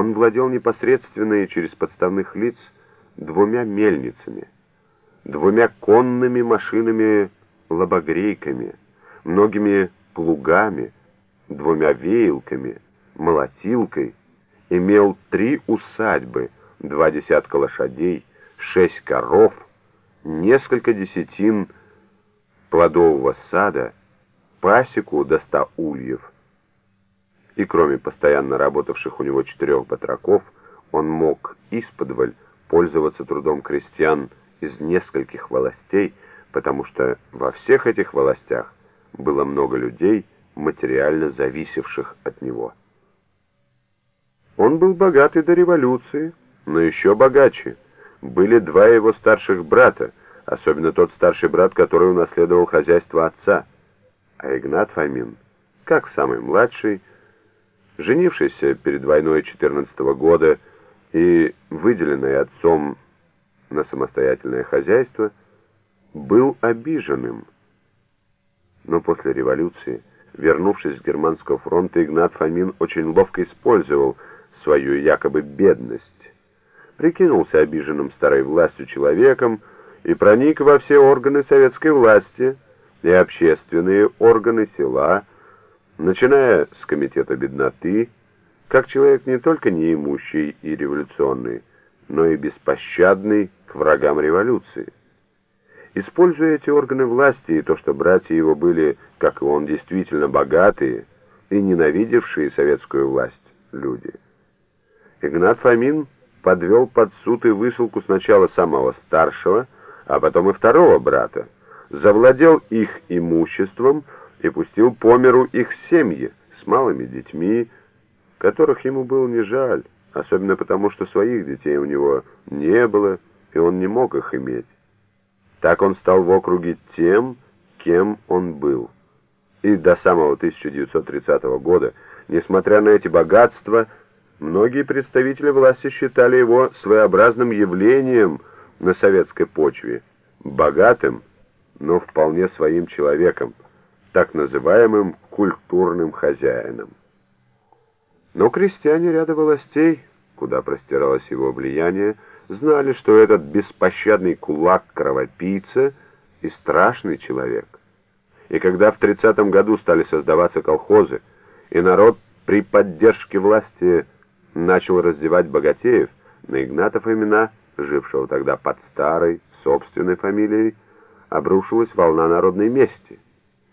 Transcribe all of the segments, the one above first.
Он владел непосредственно и через подставных лиц двумя мельницами, двумя конными машинами-лобогрейками, многими плугами, двумя веялками, молотилкой, имел три усадьбы, два десятка лошадей, шесть коров, несколько десятин плодового сада, пасеку до ста ульев. И кроме постоянно работавших у него четырех батраков, он мог исподволь пользоваться трудом крестьян из нескольких властей, потому что во всех этих властях было много людей, материально зависевших от него. Он был богатый до революции, но еще богаче. Были два его старших брата, особенно тот старший брат, который унаследовал хозяйство отца. А Игнат Фомин, как самый младший, женившийся перед войной 14 -го года и выделенный отцом на самостоятельное хозяйство, был обиженным. Но после революции, вернувшись с германского фронта, Игнат Фомин очень ловко использовал свою якобы бедность, прикинулся обиженным старой властью человеком и проник во все органы советской власти и общественные органы села, начиная с комитета бедноты, как человек не только неимущий и революционный, но и беспощадный к врагам революции. Используя эти органы власти и то, что братья его были, как и он, действительно богатые и ненавидевшие советскую власть люди, Игнат Фомин подвел под суд и высылку сначала самого старшего, а потом и второго брата, завладел их имуществом и пустил по миру их семьи с малыми детьми, которых ему было не жаль, особенно потому, что своих детей у него не было, и он не мог их иметь. Так он стал в округе тем, кем он был. И до самого 1930 года, несмотря на эти богатства, многие представители власти считали его своеобразным явлением на советской почве, богатым, но вполне своим человеком, так называемым культурным хозяином. Но крестьяне ряда властей, куда простиралось его влияние, знали, что этот беспощадный кулак-кровопийца и страшный человек. И когда в 30-м году стали создаваться колхозы, и народ при поддержке власти начал раздевать богатеев, на Игнатов имена, жившего тогда под старой, собственной фамилией, обрушилась волна народной мести.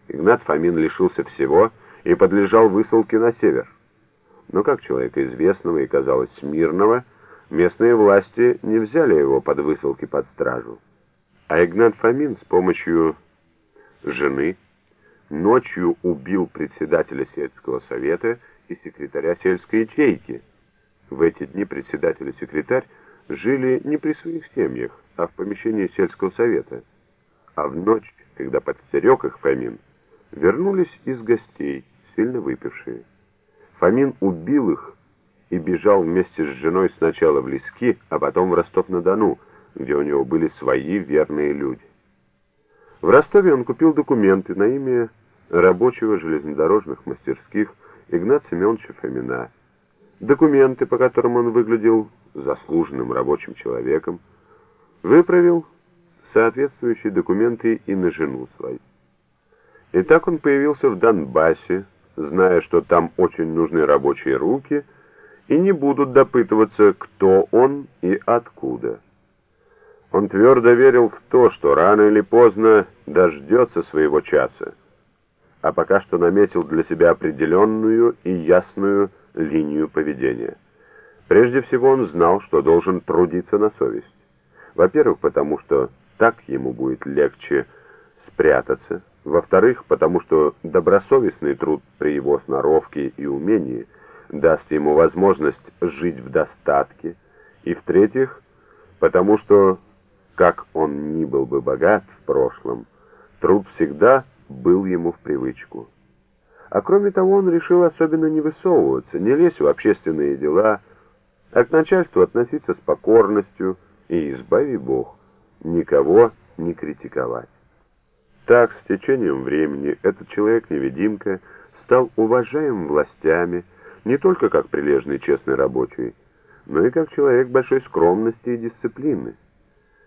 Игнат Фомин лишился всего и подлежал высылке на север. Но как человека известного и, казалось, мирного, местные власти не взяли его под высылки под стражу. А Игнат Фомин с помощью жены ночью убил председателя сельского совета и секретаря сельской ячейки. В эти дни председатель и секретарь жили не при своих семьях, а в помещении сельского совета. А в ночь, когда подстерег их Фомин, вернулись из гостей, сильно выпившие. Фомин убил их и бежал вместе с женой сначала в Лески, а потом в Ростов-на-Дону, где у него были свои верные люди. В Ростове он купил документы на имя рабочего железнодорожных мастерских Игната Семеновича Фомина. Документы, по которым он выглядел заслуженным рабочим человеком, выправил соответствующие документы и на жену свою. И так он появился в Донбассе, зная, что там очень нужны рабочие руки, и не будут допытываться, кто он и откуда. Он твердо верил в то, что рано или поздно дождется своего часа, а пока что наметил для себя определенную и ясную линию поведения. Прежде всего он знал, что должен трудиться на совесть. Во-первых, потому что так ему будет легче спрятаться, во-вторых, потому что добросовестный труд при его сноровке и умении даст ему возможность жить в достатке, и в-третьих, потому что, как он ни был бы богат в прошлом, труд всегда был ему в привычку. А кроме того, он решил особенно не высовываться, не лезть в общественные дела, а к начальству относиться с покорностью и, избави Бог, никого не критиковать. Так, с течением времени, этот человек-невидимка стал уважаем властями, не только как прилежный честный рабочий, но и как человек большой скромности и дисциплины.